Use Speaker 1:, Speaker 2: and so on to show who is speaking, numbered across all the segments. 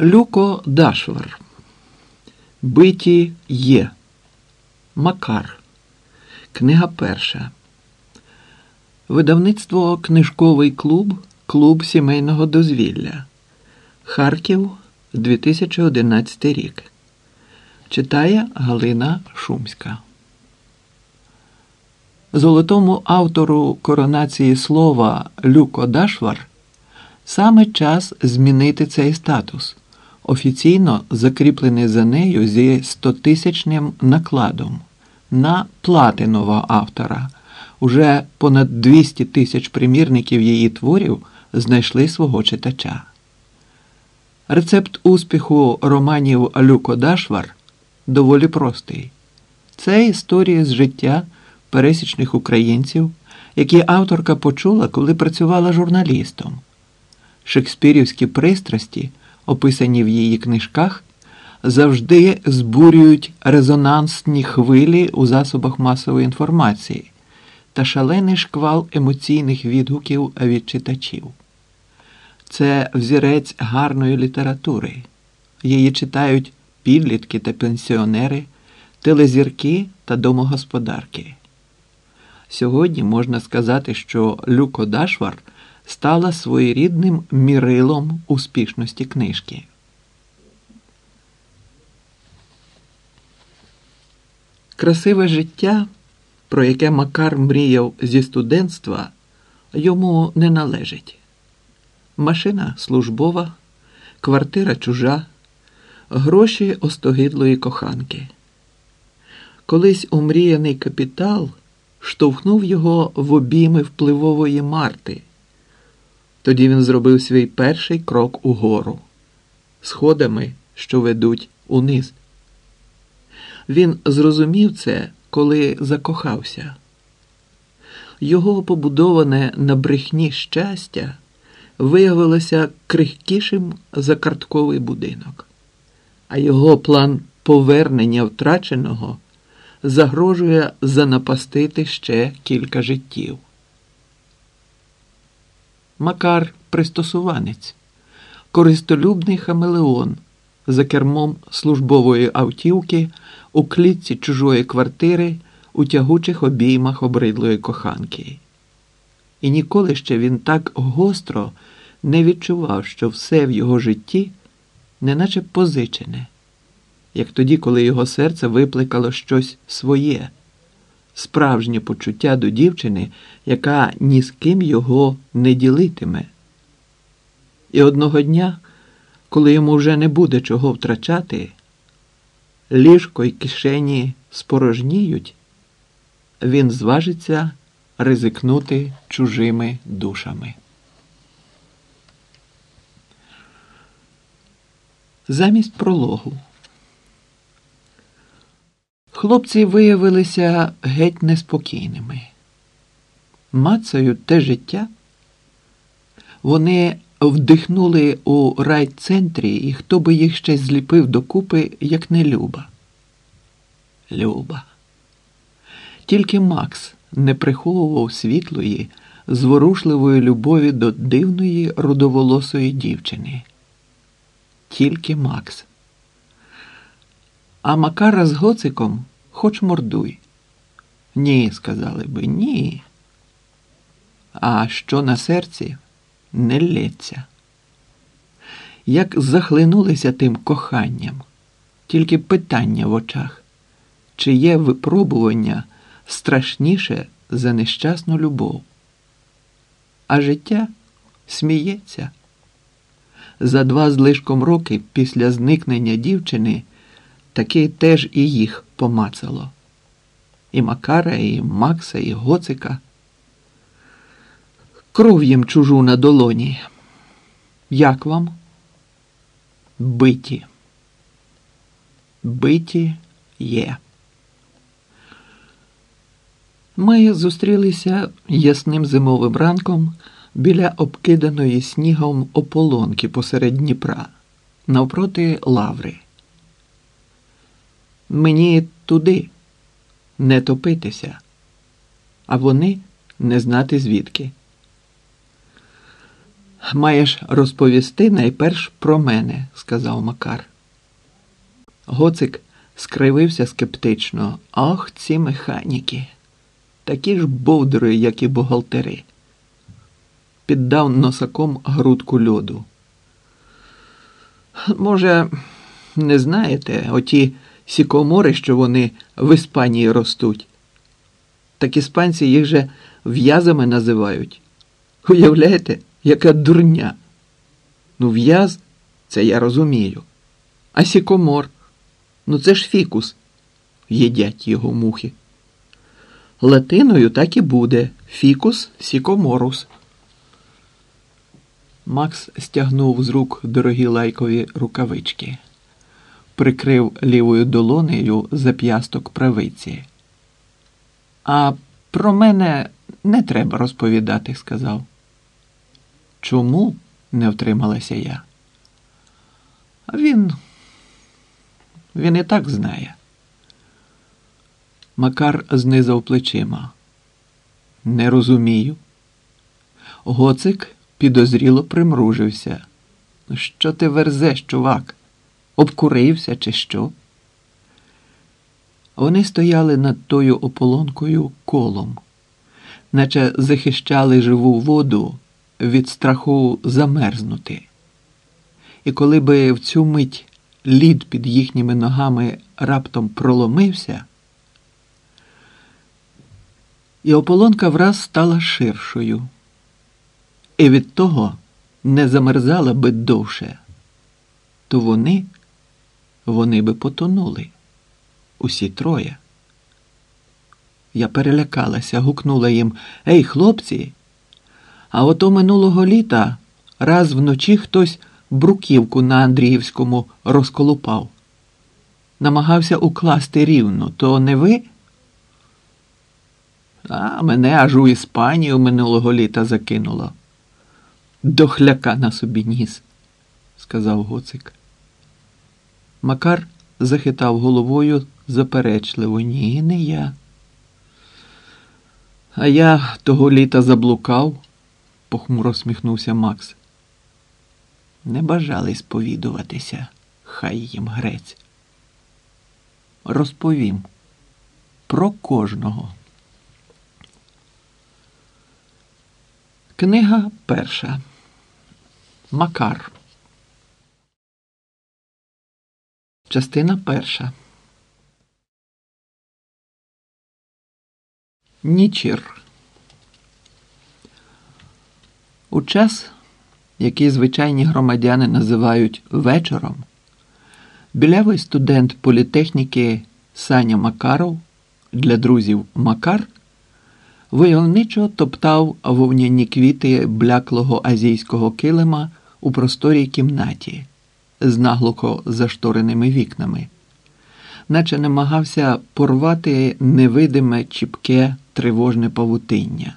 Speaker 1: Люко Дашвар. Биті є. Макар. Книга перша. Видавництво Книжковий клуб. Клуб сімейного дозвілля. Харків 2011 рік. Читає Галина Шумська. Золотому автору коронації слова Люко Дашвар саме час змінити цей статус, офіційно закріплений за нею зі стотисячним накладом на платинового автора. Уже понад 200 тисяч примірників її творів знайшли свого читача. Рецепт успіху романів Люко Дашвар доволі простий. Це історія з життя пересічних українців, які авторка почула, коли працювала журналістом. Шекспірівські пристрасті, описані в її книжках, завжди збурюють резонансні хвилі у засобах масової інформації та шалений шквал емоційних відгуків від читачів. Це взірець гарної літератури. Її читають підлітки та пенсіонери, телезірки та домогосподарки. Сьогодні можна сказати, що Люко Дашвар стала своєрідним мірилом успішності книжки. Красиве життя, про яке Макар мріяв зі студентства, йому не належить. Машина службова, квартира чужа, гроші остогидлої коханки. Колись умріяний капітал штовхнув його в обійми впливової марти. Тоді він зробив свій перший крок угору, сходами, що ведуть униз. Він зрозумів це, коли закохався. Його побудоване на брехні щастя виявилося крихкішим за картковий будинок, а його план повернення втраченого загрожує занапастити ще кілька життів. Макар пристосуванець, користолюбний хамелеон. За кермом службової автівки у клітці чужої квартири у тягучих обіймах обридлої коханки. І ніколи ще він так гостро не відчував, що все в його житті неначе позичене, як тоді, коли його серце викликало щось своє, справжнє почуття до дівчини, яка ні з ким його не ділитиме. І одного дня, коли йому вже не буде чого втрачати, ліжко й кишені спорожніють, він зважиться ризикнути чужими душами. Замість прологу. Хлопці виявилися геть неспокійними. Мацають те життя. Вони вдихнули у райцентрі, і хто би їх ще зліпив докупи, як не Люба. Люба. Тільки Макс не приховував світлої, зворушливої любові до дивної рудоволосої дівчини. Тільки Макс. А Макара з гоциком хоч мордуй. Ні, сказали би, ні. А що на серці не лється. Як захлинулися тим коханням, тільки питання в очах, чи є випробування страшніше за нещасну любов. А життя сміється. За два з лишком роки після зникнення дівчини таки теж і їх помацало. І Макара, і Макса, і Гоцика. Кров їм чужу на долоні. Як вам? Биті. Биті є. Ми зустрілися ясним зимовим ранком біля обкиданої снігом ополонки посеред Дніпра, навпроти лаври. Мені туди не топитися, а вони не знати звідки. Маєш розповісти найперш про мене, сказав Макар. Гоцик скривився скептично. Ах, ці механіки, такі ж бовдури, як і бухгалтери. Піддав носаком грудку льоду. Може, не знаєте, оті сікомори, що вони в Іспанії ростуть. Так іспанці їх же в'язами називають. Уявляєте, яка дурня? Ну, в'яз, це я розумію. А сікомор, ну це ж фікус. Їдять його мухи. Латиною так і буде фікус сікоморус. Макс стягнув з рук дорогі лайкові рукавички, прикрив лівою долонею зап'ясток правиці. А про мене не треба розповідати, сказав. Чому? не втрималася я. Він. Він і так знає. Макар знизав плечима. Не розумію. Гоцик підозріло примружився. Що ти верзеш, чувак? Обкурився, чи що? Вони стояли над тою ополонкою колом, наче захищали живу воду від страху замерзнути. І коли би в цю мить лід під їхніми ногами раптом проломився, і ополонка враз стала ширшою, і від того не замерзала би довше, то вони, вони би потонули усі троє. Я перелякалася, гукнула їм Ей, хлопці! А ото минулого літа раз вночі хтось бруківку на Андріївському розколупав. Намагався укласти рівно, то не ви? А мене аж у Іспанію минулого літа закинуло. Дохляка на собі ніс, сказав гоцик. Макар захитав головою заперечливо. Ні, не я. А я того літа заблукав, похмуро сміхнувся Макс. Не бажали сповідуватися, хай їм грець. Розповім про кожного. Книга перша. Макар. Частина перша. Нічір. У час, який звичайні громадяни називають вечором, білявий студент політехніки Саня Макаров для друзів Макар войовничо топтав вовняні квіти бляклого азійського килима у просторій кімнаті з наглухо заштореними вікнами, наче намагався порвати невидиме чіпке тривожне павутиння.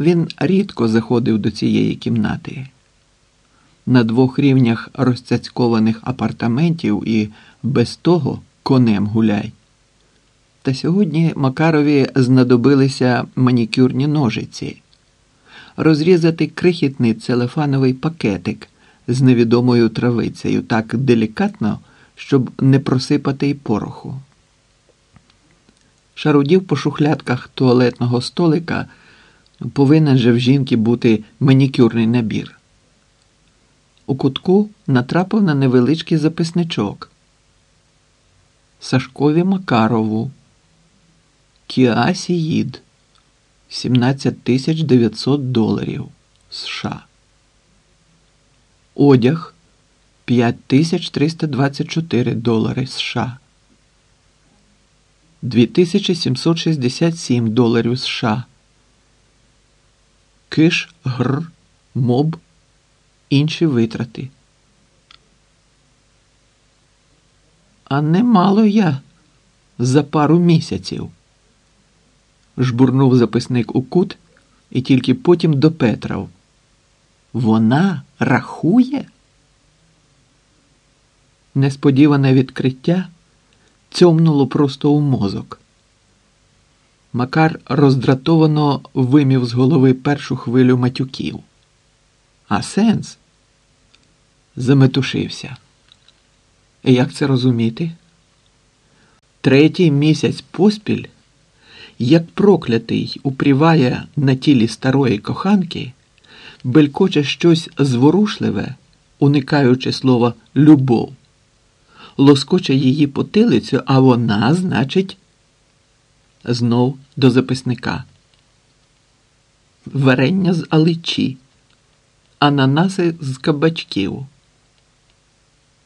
Speaker 1: Він рідко заходив до цієї кімнати. На двох рівнях розцяцькованих апартаментів і без того конем гуляй. Та сьогодні Макарові знадобилися манікюрні ножиці, розрізати крихітний целефановий пакетик з невідомою травицею так делікатно, щоб не просипати й пороху. Шарудів по шухлядках туалетного столика повинен же в жінки бути манікюрний набір. У кутку натрапив на невеличкий записничок. Сашкові Макарову. Кіасіїд 17 тисяч 900 доларів США. Одяг 5324 долари США. 2767 доларів США. Киш, гр, моб, інші витрати. А немало я за пару місяців. Жбурнув записник у кут і тільки потім до Петрав. Вона рахує? Несподіване відкриття цьомнуло просто у мозок. Макар роздратовано вимів з голови першу хвилю матюків. А сенс? Заметушився. Як це розуміти? Третій місяць поспіль, як проклятий упріває на тілі старої коханки, белькоче щось зворушливе, уникаючи слова любов, лоскоче її потилицю, а вона, значить, знов до записника. Варення з аличі, ананаси з кабачків,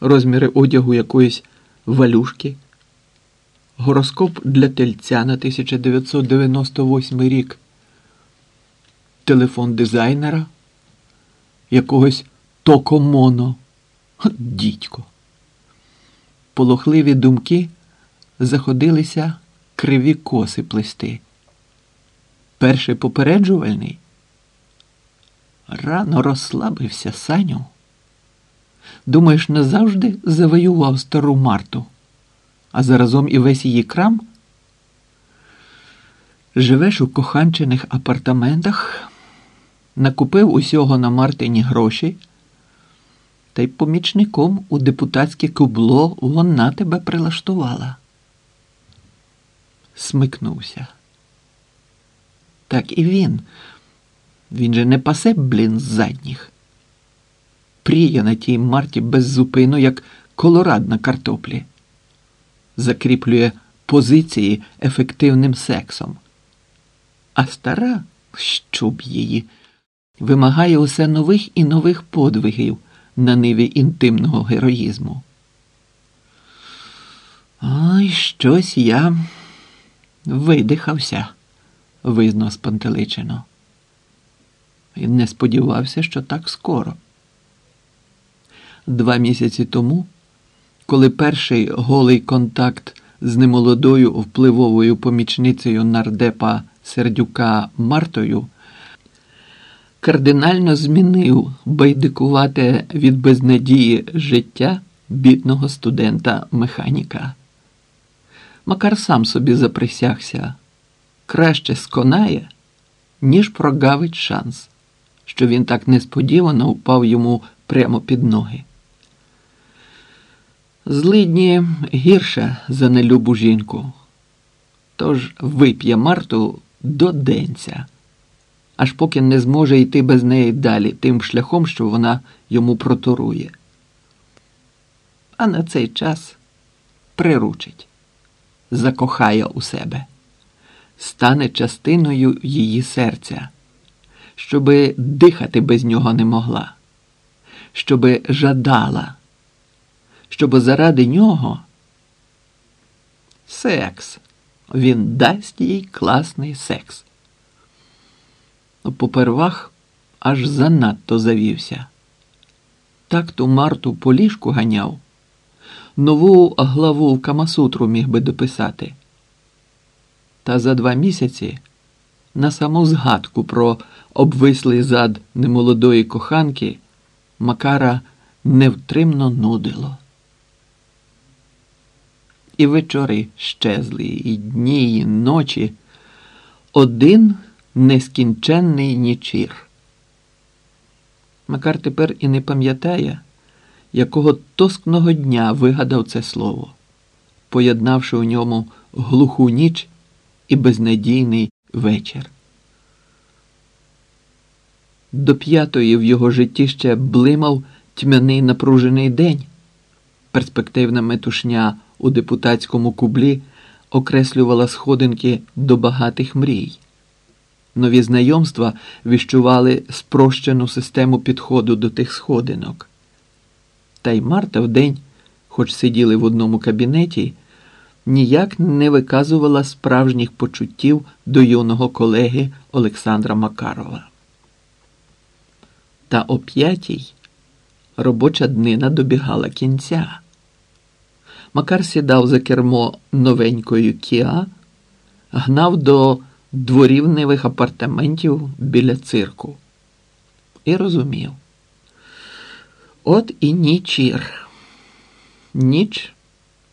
Speaker 1: розміри одягу якоїсь валюшки, гороскоп для тельця на 1998 рік, телефон дизайнера, якогось токомоно, дідько. Полохливі думки заходилися криві коси плести. Перший попереджувальний. Рано розслабився Саню. Думаєш, назавжди завоював стару Марту, а заразом і весь її крам? Живеш у коханчених апартаментах, накупив усього на Мартині гроші, та й помічником у депутатське кубло вона тебе прилаштувала. Смикнувся. Так і він. Він же не пасе, блін, з задніх. Пріє на тій марті без зупину, як колорад на картоплі. Закріплює позиції ефективним сексом. А стара, щоб її, вимагає усе нових і нових подвигів на ниві інтимного героїзму. Ой, щось я видихався, визнав спантеличено. І не сподівався, що так скоро. Два місяці тому, коли перший голий контакт з немолодою впливовою помічницею нардепа Сердюка Мартою кардинально змінив байдикувати від безнадії життя бідного студента-механіка. Макар сам собі заприсягся краще сконає, ніж прогавить шанс, що він так несподівано впав йому прямо під ноги. Злидні гірше за нелюбу жінку, тож вип'є Марту до денця, аж поки не зможе йти без неї далі тим шляхом, що вона йому проторує. А на цей час приручить, закохає у себе, стане частиною її серця, щоби дихати без нього не могла, щоби жадала щоб заради нього секс. Він дасть їй класний секс. Попервах аж занадто завівся. Так ту Марту по ліжку ганяв, нову главу в Камасутру міг би дописати. Та за два місяці на саму згадку про обвислий зад немолодої коханки Макара невтримно нудило. І вечори щезли, і дні, і ночі. Один нескінченний нічір. Макар тепер і не пам'ятає, якого тоскного дня вигадав це слово, поєднавши у ньому глуху ніч і безнадійний вечір. До п'ятої в його житті ще блимав тьмяний напружений день, перспективна метушня у депутатському кублі окреслювала сходинки до багатих мрій. Нові знайомства віщували спрощену систему підходу до тих сходинок. Та й Марта вдень, хоч сиділи в одному кабінеті, ніяк не виказувала справжніх почуттів до юного колеги Олександра Макарова. Та о п'ятій робоча днина добігала кінця. Макар сідав за кермо новенької Кіа, гнав до дворівневих апартаментів біля цирку. І розумів. От і нічір. Ніч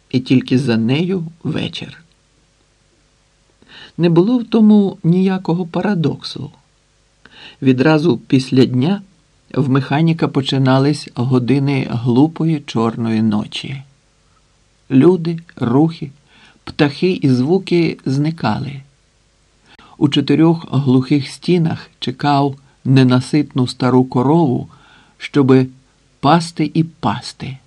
Speaker 1: і тільки за нею вечір. Не було в тому ніякого парадоксу. Відразу після дня в механіка починались години глупої чорної ночі. Люди, рухи, птахи і звуки зникали. У чотирьох глухих стінах чекав ненаситну стару корову, щоби пасти і пасти,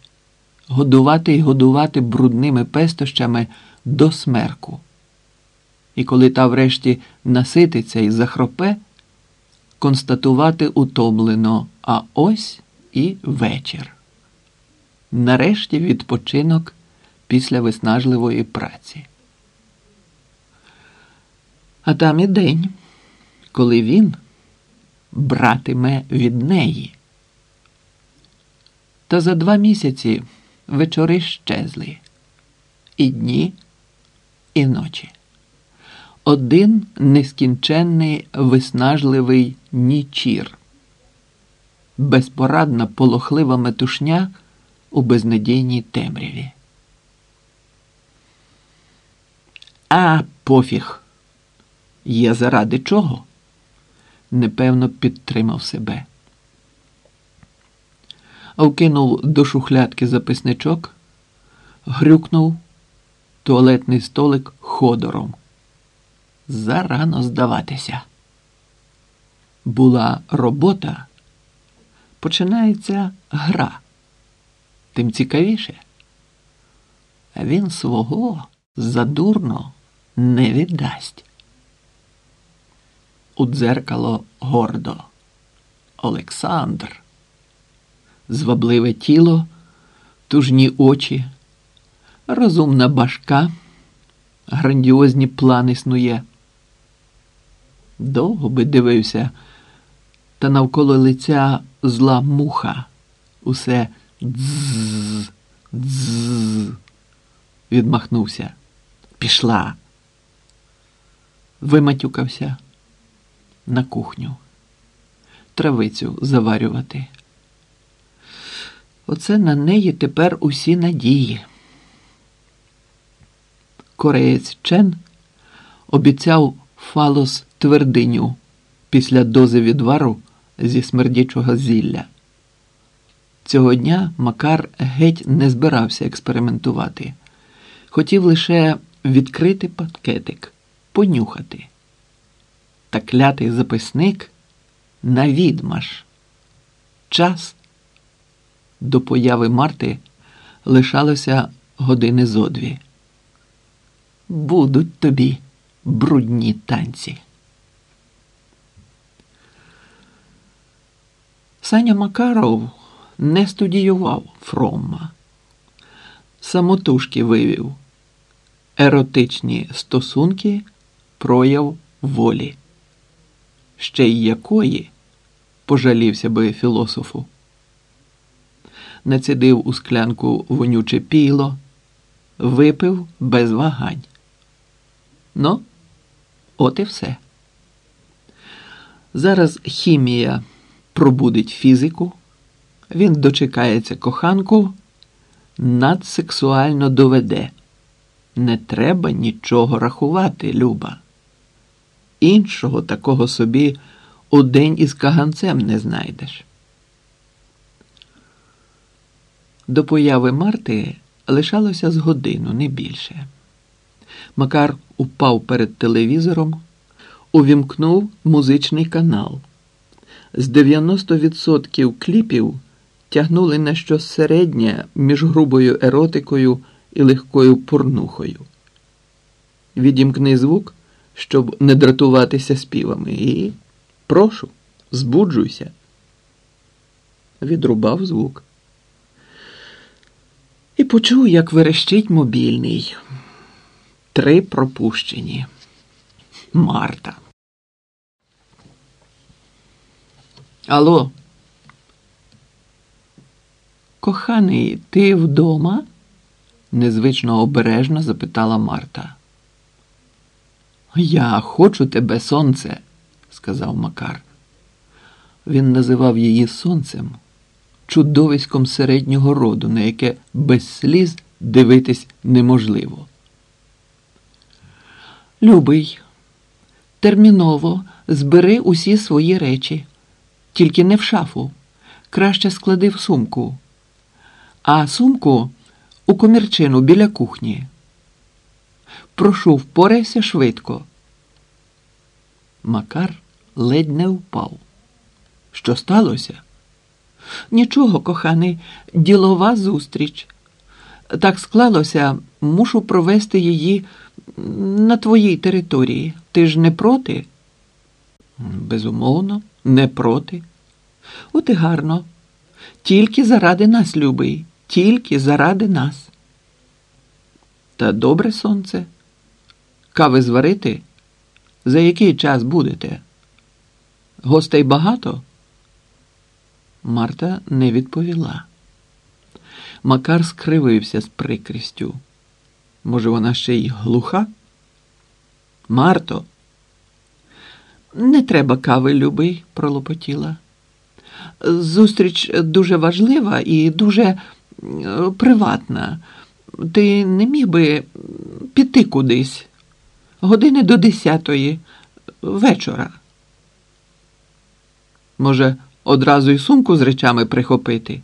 Speaker 1: годувати і годувати брудними пестощами до смерку. І коли та врешті насититься і захропе, констатувати утомлено, а ось і вечір. Нарешті відпочинок після виснажливої праці. А там і день, коли він братиме від неї. Та за два місяці вечори щезли і дні, і ночі. Один нескінченний виснажливий нічір, безпорадна полохлива метушня у безнадійній темряві. А пофіг. Є заради чого? Непевно підтримав себе. Вкинув до шухлядки записничок, грюкнув туалетний столик ходором. Зарано здаватися. Була робота, починається гра. Тим цікавіше. А він свого задурно не віддасть. У дзеркало гордо. Олександр. Звабливе тіло, тужні очі, розумна башка, грандіозні плани снує. Довго би дивився, та навколо лиця зла муха. Усе дзз, дзз. Відмахнувся. Пішла. Виматюкався на кухню. Травицю заварювати. Оце на неї тепер усі надії. Кореєць Чен обіцяв фалос твердиню після дози відвару зі смердячого зілля. Цього дня Макар геть не збирався експериментувати. Хотів лише відкрити пакетик, понюхати. Та клятий записник на відмаш. Час до появи Марти лишалося години зо дві. Будуть тобі брудні танці. Саня Макаров не студіював Фромма, самотужки вивів еротичні стосунки прояв волі, ще й якої пожалівся би філософу. Націдив у склянку вонюче піло, випив без вагань. Ну, от і все. Зараз хімія пробудить фізику, він дочекається коханку, надсексуально доведе. Не треба нічого рахувати, Люба. Іншого такого собі у день із каганцем не знайдеш. До появи Марти лишалося з годину, не більше. Макар упав перед телевізором, увімкнув музичний канал. З 90% кліпів тягнули на щось середнє між грубою еротикою і легкою порнухою. Відімкни звук, щоб не дратуватися співами, і прошу, збуджуйся. Відрубав звук. І почув, як верещить мобільний. Три пропущені. Марта. Алло. Коханий, ти вдома? незвично обережно запитала Марта. Я хочу тебе, сонце, сказав Макар. Він називав її сонцем, чудовиськом середнього роду, на яке без сліз дивитись неможливо. Любий, терміново збери усі свої речі, тільки не в шафу, краще склади в сумку, а сумку у комірчину біля кухні. Прошу, впорайся швидко. Макар ледь не впав. Що сталося? Нічого, коханий, ділова зустріч. Так склалося, мушу провести її на твоїй території. Ти ж не проти? Безумовно, не проти. От і гарно. Тільки заради нас, любий, тільки заради нас. Та добре сонце. Кави зварити? За який час будете? Гостей багато? Марта не відповіла. Макар скривився з прикрістю. Може, вона ще й глуха? Марто, не треба кави, любий, пролопотіла. Зустріч дуже важлива і дуже приватна. Ти не міг би піти кудись години до десятої вечора. Може, одразу й сумку з речами прихопити?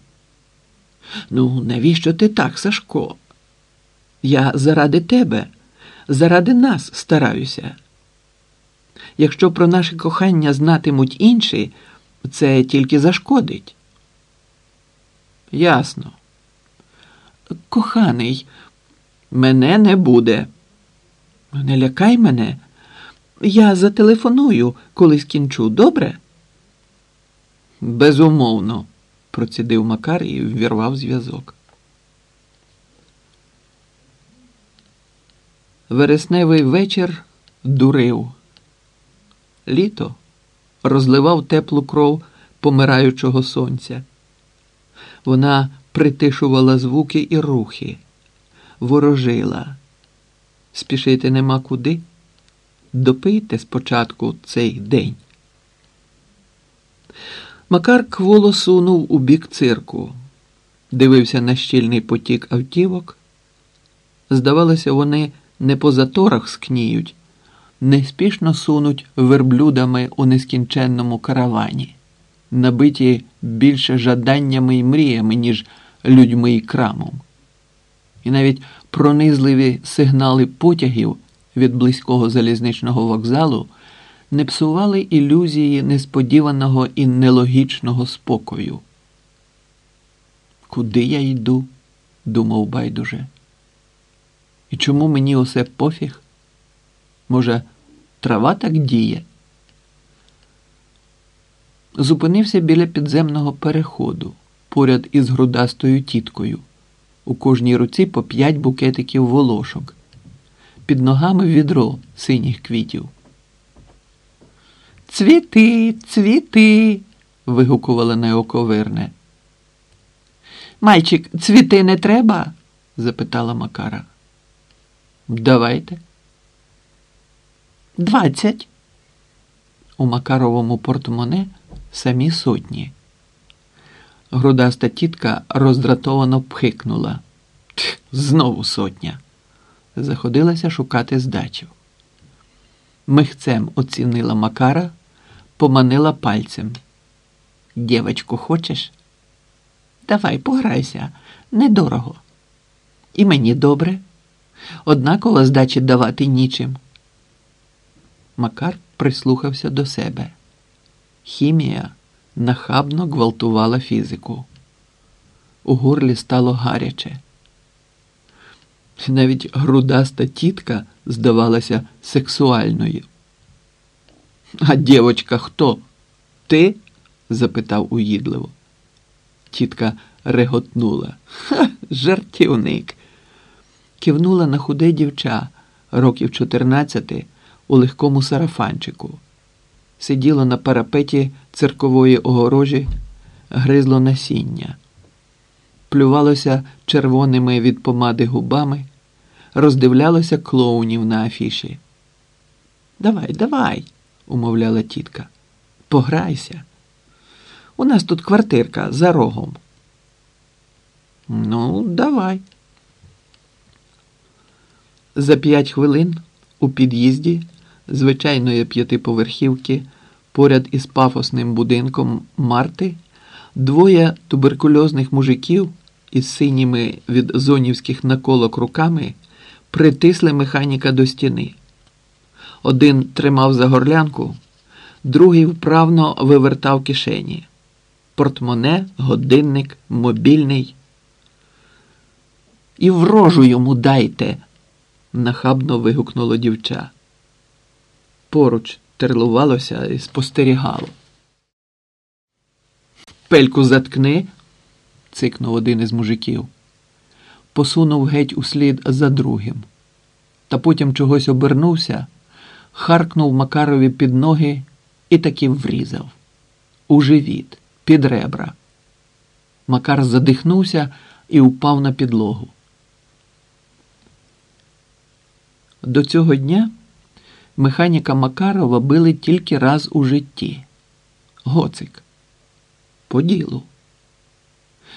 Speaker 1: Ну, навіщо ти так, Сашко? Я заради тебе, заради нас стараюся. Якщо про наше кохання знатимуть інші, це тільки зашкодить. Ясно. Коханий, мене не буде. Не лякай мене. Я зателефоную, коли скінчу, добре? Безумовно, процідив Макар і ввірвав зв'язок. Вересневий вечір дурив. Літо розливав теплу кров помираючого сонця. Вона притишувала звуки і рухи, ворожила. Спішити нема куди. Допийте спочатку цей день. Макар кволо сунув у бік цирку, дивився на щільний потік автівок. Здавалося, вони не по заторах скніють, неспішно сунуть верблюдами у нескінченному каравані, набиті більше жаданнями і мріями, ніж людьми і крамом. І навіть пронизливі сигнали потягів від близького залізничного вокзалу не псували ілюзії несподіваного і нелогічного спокою. Куди я йду? думав байдуже. І чому мені усе пофіг? Може, трава так діє? Зупинився біля підземного переходу поряд із грудастою тіткою. У кожній руці по п'ять букетиків волошок, під ногами відро синіх квітів. Цвіти, цвіти. вигукувала неоковирне. Мальчик, цвіти не треба? запитала Макара. Давайте. Двадцять. У Макаровому портмоне самі сотні. Грудаста тітка роздратовано пхикнула. Знову сотня. Заходилася шукати здачу. Михцем оцінила Макара, поманила пальцем. Дівочку, хочеш? Давай пограйся, недорого. І мені добре. Однаково здачі давати нічим. Макар прислухався до себе. Хімія нахабно гвалтувала фізику. У горлі стало гаряче. Навіть грудаста тітка здавалася сексуальною. А дівочка хто? Ти? запитав уїдливо. Тітка реготнула. Ха, жартівник. Кивнула на худе дівча років чотирнадцяти у легкому сарафанчику. Сиділо на парапеті циркової огорожі, гризло насіння, плювалося червоними від помади губами, роздивлялося клоунів на афіші. Давай, давай, умовляла тітка, пограйся. У нас тут квартирка за рогом. Ну, давай. За п'ять хвилин у під'їзді звичайної п'ятиповерхівки поряд із пафосним будинком Марти Двоє туберкульозних мужиків із синіми від зонівських наколок руками притисли механіка до стіни. Один тримав за горлянку, другий вправно вивертав кишені. Портмоне, годинник, мобільний. І в рожу йому дайте, нахабно вигукнуло дівча. Поруч терлувалося і спостерігало. Пельку заткни, цикнув один із мужиків. Посунув геть услід за другим, та потім чогось обернувся, харкнув Макарові під ноги і таки врізав у живіт, під ребра. Макар задихнувся і упав на підлогу. До цього дня механіка Макарова били тільки раз у житті. Гоцик. По ділу.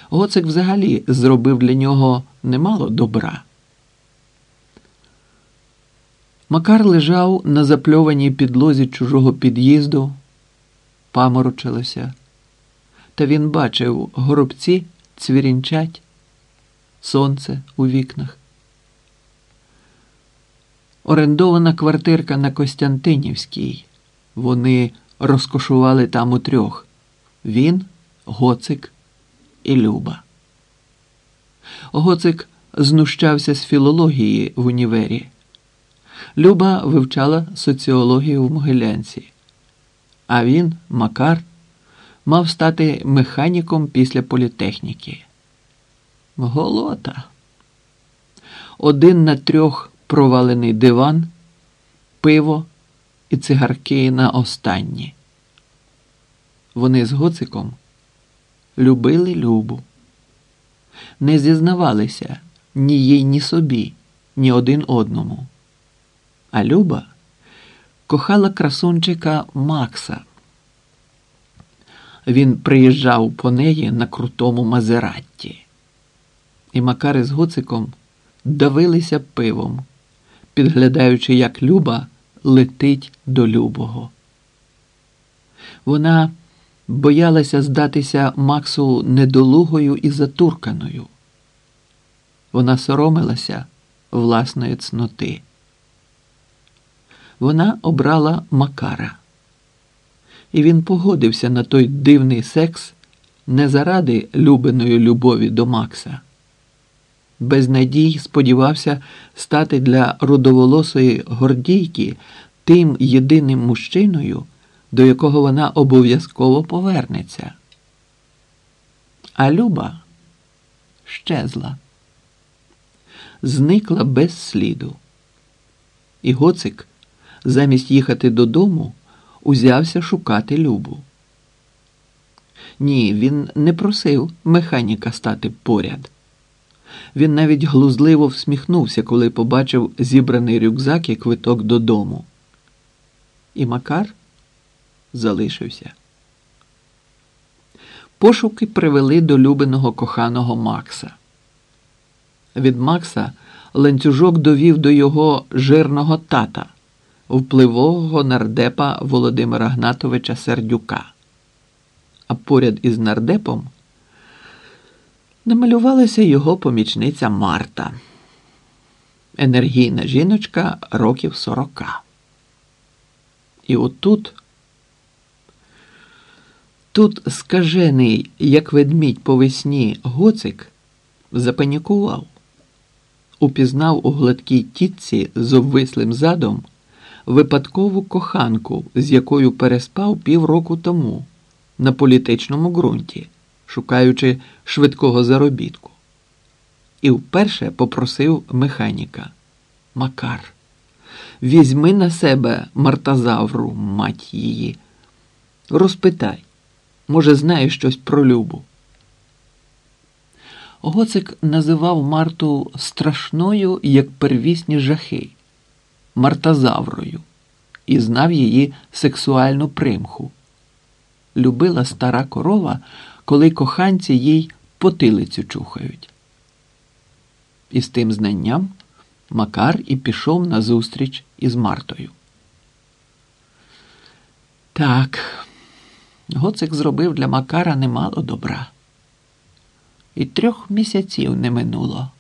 Speaker 1: Гоцик взагалі зробив для нього немало добра. Макар лежав на запльованій підлозі чужого під'їзду, паморочилося, та він бачив горобці цвірінчать, сонце у вікнах. Орендована квартирка на Костянтинівській. Вони розкошували там у трьох. Він, Гоцик і Люба. Гоцик знущався з філології в універі. Люба вивчала соціологію в Могилянці. А він, Макар, мав стати механіком після політехніки. Голота. Один на трьох провалений диван, пиво і цигарки на останні. Вони з Гоциком любили Любу, не зізнавалися ні їй, ні собі, ні один одному. А Люба кохала красунчика Макса. Він приїжджав по неї на крутому Мазератті, і Макари з Гоциком давилися пивом підглядаючи, як Люба летить до Любого. Вона боялася здатися Максу недолугою і затурканою. Вона соромилася власної цноти. Вона обрала Макара, і він погодився на той дивний секс не заради любиної любові до Макса без надій сподівався стати для рудоволосої гордійки тим єдиним мужчиною, до якого вона обов'язково повернеться. А Люба щезла, зникла без сліду. І Гоцик, замість їхати додому, узявся шукати Любу. Ні, він не просив механіка стати поряд. Він навіть глузливо всміхнувся, коли побачив зібраний рюкзак і квиток додому. І Макар залишився. Пошуки привели до любиного коханого Макса. Від Макса ланцюжок довів до його жирного тата, впливового нардепа Володимира Гнатовича Сердюка. А поряд із нардепом намалювалася його помічниця Марта, енергійна жіночка років сорока. І отут, тут скажений, як ведмідь по весні, гоцик запанікував, упізнав у гладкій тітці з обвислим задом випадкову коханку, з якою переспав півроку тому на політичному ґрунті шукаючи швидкого заробітку. І вперше попросив механіка Макар, візьми на себе мартазавру, мать її. Розпитай, може, знаєш щось про Любу. Гоцик називав Марту страшною, як первісні жахи, мартазаврою, і знав її сексуальну примху. Любила стара корова коли коханці їй потилицю чухають. І з тим знанням Макар і пішов на зустріч із Мартою. Так, Гоцик зробив для Макара немало добра. І трьох місяців не минуло,